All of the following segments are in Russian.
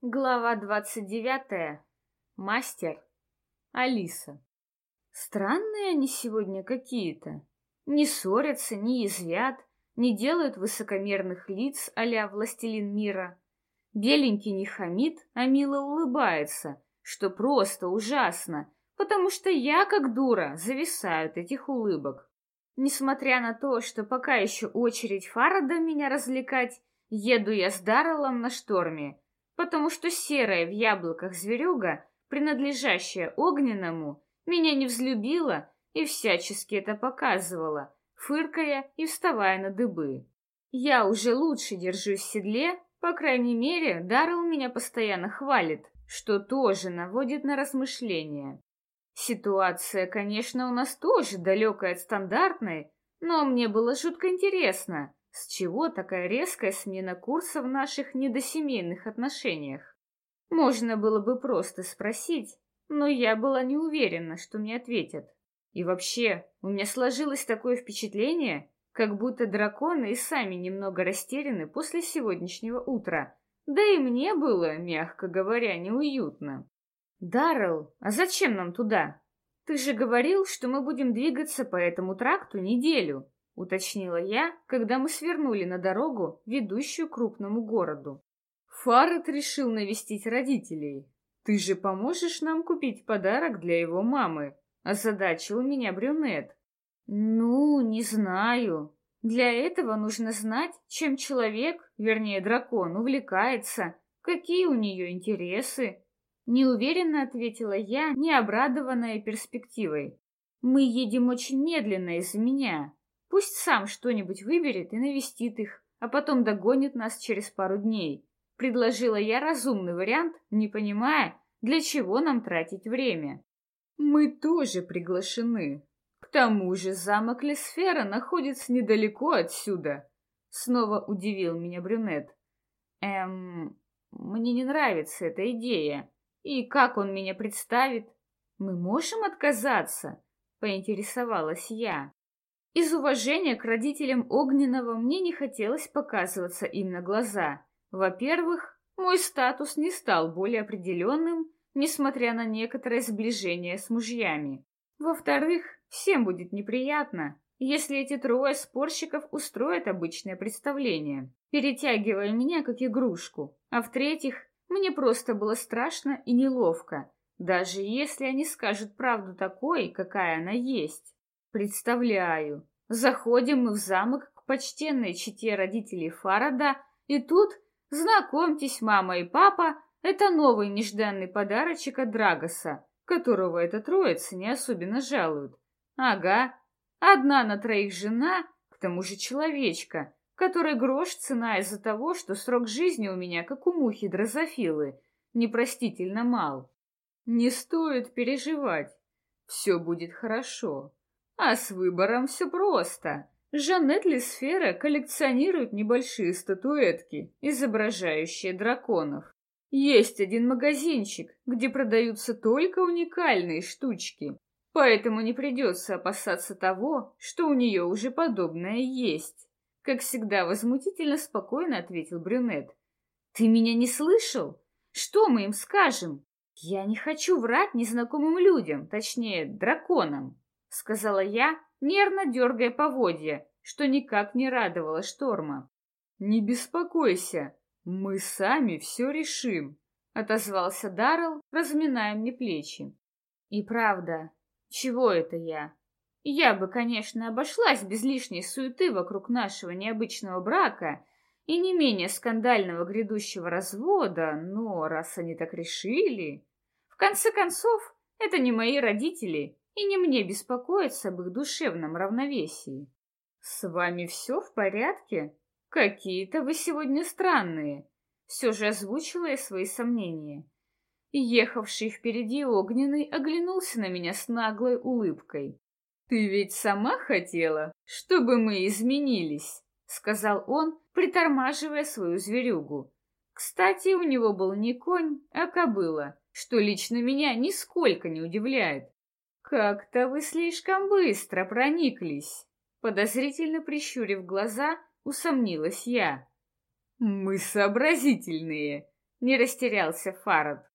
Глава двадцать девятая. Мастер. Алиса. Странные они сегодня какие-то. Не ссорятся, не язвят, не делают высокомерных лиц а-ля властелин мира. Беленький не хамит, а мило улыбается, что просто ужасно, потому что я, как дура, зависаю от этих улыбок. Несмотря на то, что пока еще очередь Фарада меня развлекать, еду я с Дарреллом на шторме, потому что серая в яблоках зверюга, принадлежащая огненному, меня не взлюбила и всячески это показывала, фыркая и вставая на дыбы. Я уже лучше держусь в седле, по крайней мере, Даррелл меня постоянно хвалит, что тоже наводит на размышления. Ситуация, конечно, у нас тоже далекая от стандартной, но мне было жутко интересно, с чего такая резкая смена курса в наших недосемейных отношениях? Можно было бы просто спросить, но я была не уверена, что мне ответят. И вообще, у меня сложилось такое впечатление, как будто драконы и сами немного растеряны после сегодняшнего утра. Да и мне было, мягко говоря, неуютно. «Даррелл, а зачем нам туда? Ты же говорил, что мы будем двигаться по этому тракту неделю уточнила я, когда мы свернули на дорогу, ведущую к крупному городу. Фарад решил навестить родителей. Ты же поможешь нам купить подарок для его мамы? Озадачил меня брюнет. Ну, не знаю. Для этого нужно знать, чем человек, вернее дракон, увлекается, какие у нее интересы. Неуверенно ответила я, не обрадованная перспективой. Мы едем очень медленно из-за меня. Пусть сам что-нибудь выберет и навестит их, а потом догонит нас через пару дней. Предложила я разумный вариант, не понимая, для чего нам тратить время. Мы тоже приглашены. К тому же замок Лесфера находится недалеко отсюда. Снова удивил меня брюнет. Эм, мне не нравится эта идея. И как он меня представит? Мы можем отказаться? Поинтересовалась я. Из уважения к родителям Огненного мне не хотелось показываться им на глаза. Во-первых, мой статус не стал более определенным, несмотря на некоторое сближение с мужьями. Во-вторых, всем будет неприятно, если эти трое спорщиков устроят обычное представление, перетягивая меня как игрушку. А в-третьих, мне просто было страшно и неловко, даже если они скажут правду такой, какая она есть. Представляю. Заходим мы в замок к почтенной чете родителей Фарада, и тут, знакомьтесь, мама и папа, это новый нежданный подарочек от Драгоса, которого эта троица не особенно жалует. Ага, одна на троих жена, к тому же человечка, которой грош цена из-за того, что срок жизни у меня, как у мухи дрозофилы, непростительно мал. Не стоит переживать, все будет хорошо. А с выбором все просто. Жанет Лисфера коллекционирует небольшие статуэтки, изображающие драконов. Есть один магазинчик, где продаются только уникальные штучки, поэтому не придется опасаться того, что у нее уже подобное есть. Как всегда возмутительно спокойно ответил брюнет. «Ты меня не слышал? Что мы им скажем? Я не хочу врать незнакомым людям, точнее, драконам. — сказала я, нервно дергая поводья, что никак не радовало шторма. «Не беспокойся, мы сами все решим», — отозвался Даррелл, разминая мне плечи. «И правда, чего это я? Я бы, конечно, обошлась без лишней суеты вокруг нашего необычного брака и не менее скандального грядущего развода, но раз они так решили... В конце концов, это не мои родители, и не мне беспокоиться об их душевном равновесии. С вами все в порядке? Какие-то вы сегодня странные. Все же озвучила я свои сомнения. Ехавший впереди огненный оглянулся на меня с наглой улыбкой. «Ты ведь сама хотела, чтобы мы изменились», — сказал он, притормаживая свою зверюгу. Кстати, у него был не конь, а кобыла, что лично меня нисколько не удивляет. «Как-то вы слишком быстро прониклись», — подозрительно прищурив глаза, усомнилась я. «Мы сообразительные», Не растерялся Фарад.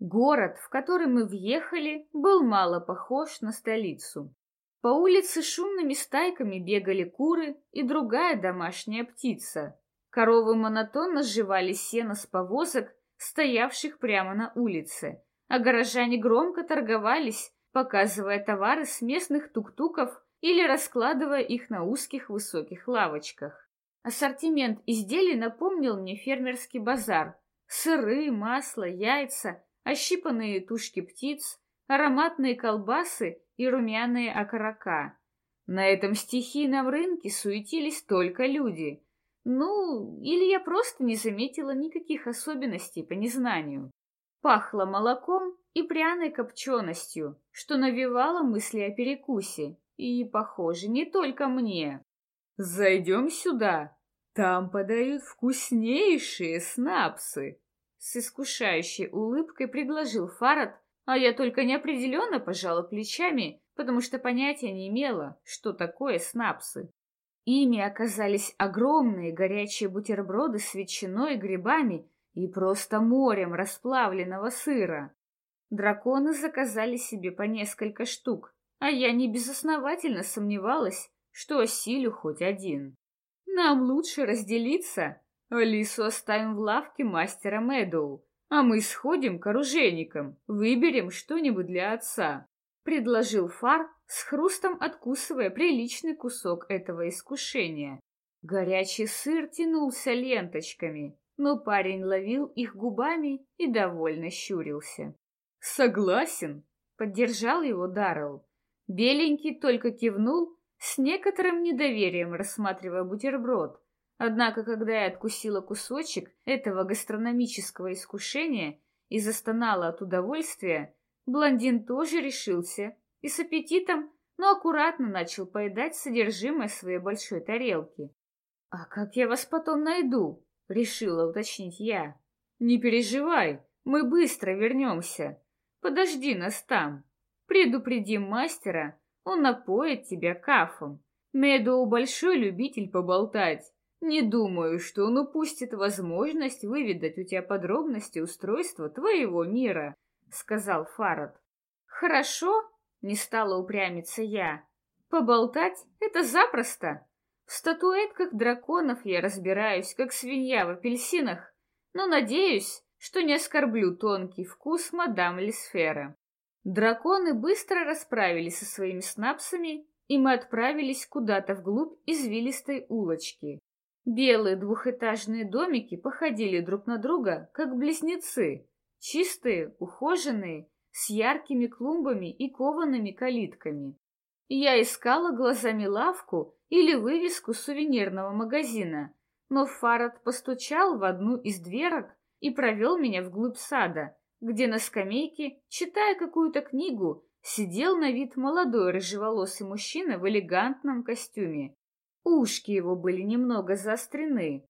Город, в который мы въехали, был мало похож на столицу. По улице шумными стайками бегали куры и другая домашняя птица. Коровы монотонно сживали сено с повозок, стоявших прямо на улице, а горожане громко торговались, показывая товары с местных тук-туков или раскладывая их на узких высоких лавочках. Ассортимент изделий напомнил мне фермерский базар. Сыры, масло, яйца, ощипанные тушки птиц, ароматные колбасы и румяные окорока. На этом стихийном рынке суетились только люди. Ну, или я просто не заметила никаких особенностей по незнанию. Пахло молоком и пряной копченостью, что навевало мысли о перекусе. И, похоже, не только мне. «Зайдем сюда. Там подают вкуснейшие снапсы!» С искушающей улыбкой предложил Фарад, а я только неопределенно пожала плечами, потому что понятия не имела, что такое снапсы. Ими оказались огромные горячие бутерброды с ветчиной и грибами и просто морем расплавленного сыра. Драконы заказали себе по несколько штук, а я не безосновательно сомневалась, что осилю хоть один. Нам лучше разделиться. Алису оставим в лавке мастера Мэдоу, а мы сходим к оружейникам, выберем что-нибудь для отца», — предложил Фар, с хрустом откусывая приличный кусок этого искушения. Горячий сыр тянулся ленточками, но парень ловил их губами и довольно щурился. «Согласен», — поддержал его Даррелл. Беленький только кивнул, с некоторым недоверием рассматривая бутерброд, Однако, когда я откусила кусочек этого гастрономического искушения и застонала от удовольствия, блондин тоже решился и с аппетитом, но аккуратно начал поедать содержимое своей большой тарелки. «А как я вас потом найду?» — решила уточнить я. «Не переживай, мы быстро вернемся. Подожди нас там. Предупредим мастера, он напоит тебя кафом. Медоу большой любитель поболтать. Не думаю, что он упустит возможность выведать у тебя подробности устройства твоего мира, сказал Фарад. Хорошо, не стала упрямиться я. Поболтать — это запросто. В статуэтках драконов я разбираюсь, как свинья в апельсинах, но надеюсь, что не оскорблю тонкий вкус мадам Лисфера. Драконы быстро расправились со своими снапсами, и мы отправились куда-то вглубь извилистой улочки. Белые двухэтажные домики походили друг на друга, как близнецы, чистые, ухоженные, с яркими клумбами и коваными калитками. Я искала глазами лавку или вывеску сувенирного магазина, но Фарад постучал в одну из дверок и провел меня вглубь сада, где на скамейке, читая какую-то книгу, сидел на вид молодой рыжеволосый мужчина в элегантном костюме. Ушки его были немного заострены.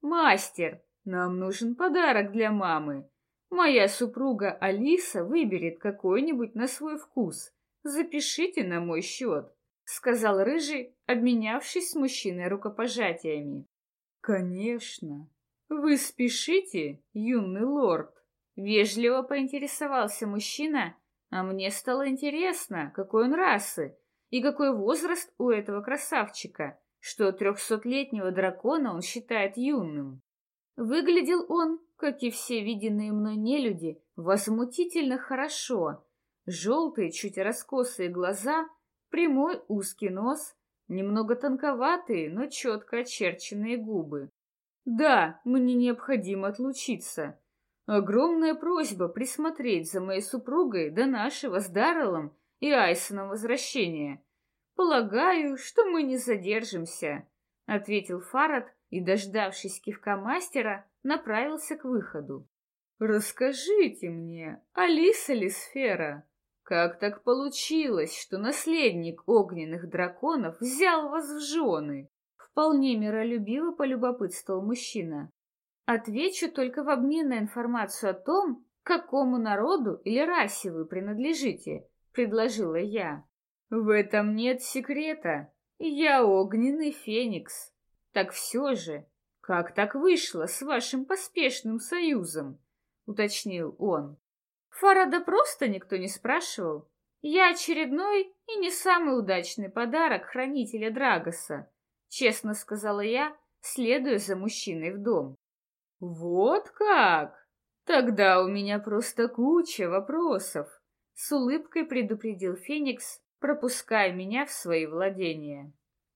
«Мастер, нам нужен подарок для мамы. Моя супруга Алиса выберет какой-нибудь на свой вкус. Запишите на мой счет», — сказал Рыжий, обменявшись с мужчиной рукопожатиями. «Конечно. Вы спешите, юный лорд?» Вежливо поинтересовался мужчина, а мне стало интересно, какой он расы и какой возраст у этого красавчика что трехсотлетнего дракона он считает юным. Выглядел он, как и все виденные мной нелюди, возмутительно хорошо. Желтые, чуть раскосые глаза, прямой узкий нос, немного тонковатые, но четко очерченные губы. Да, мне необходимо отлучиться. Огромная просьба присмотреть за моей супругой до нашего с Дарреллом и Айсоном возвращения. «Полагаю, что мы не задержимся», — ответил Фарад и, дождавшись кивка мастера, направился к выходу. «Расскажите мне, Алиса ли сфера, как так получилось, что наследник огненных драконов взял вас в жены?» Вполне миролюбиво полюбопытствовал мужчина. «Отвечу только в обмен на информацию о том, к какому народу или расе вы принадлежите», — предложила я. В этом нет секрета. Я огненный феникс. Так все же, «Как так вышло с вашим поспешным союзом?» — уточнил он. Фарада просто никто не спрашивал. Я очередной и не самый удачный подарок хранителя Драгоса, честно сказала я, следуя за мужчиной в дом. Вот как? Тогда у меня просто куча вопросов. С улыбкой предупредил Феникс, пропуская меня в свои владения.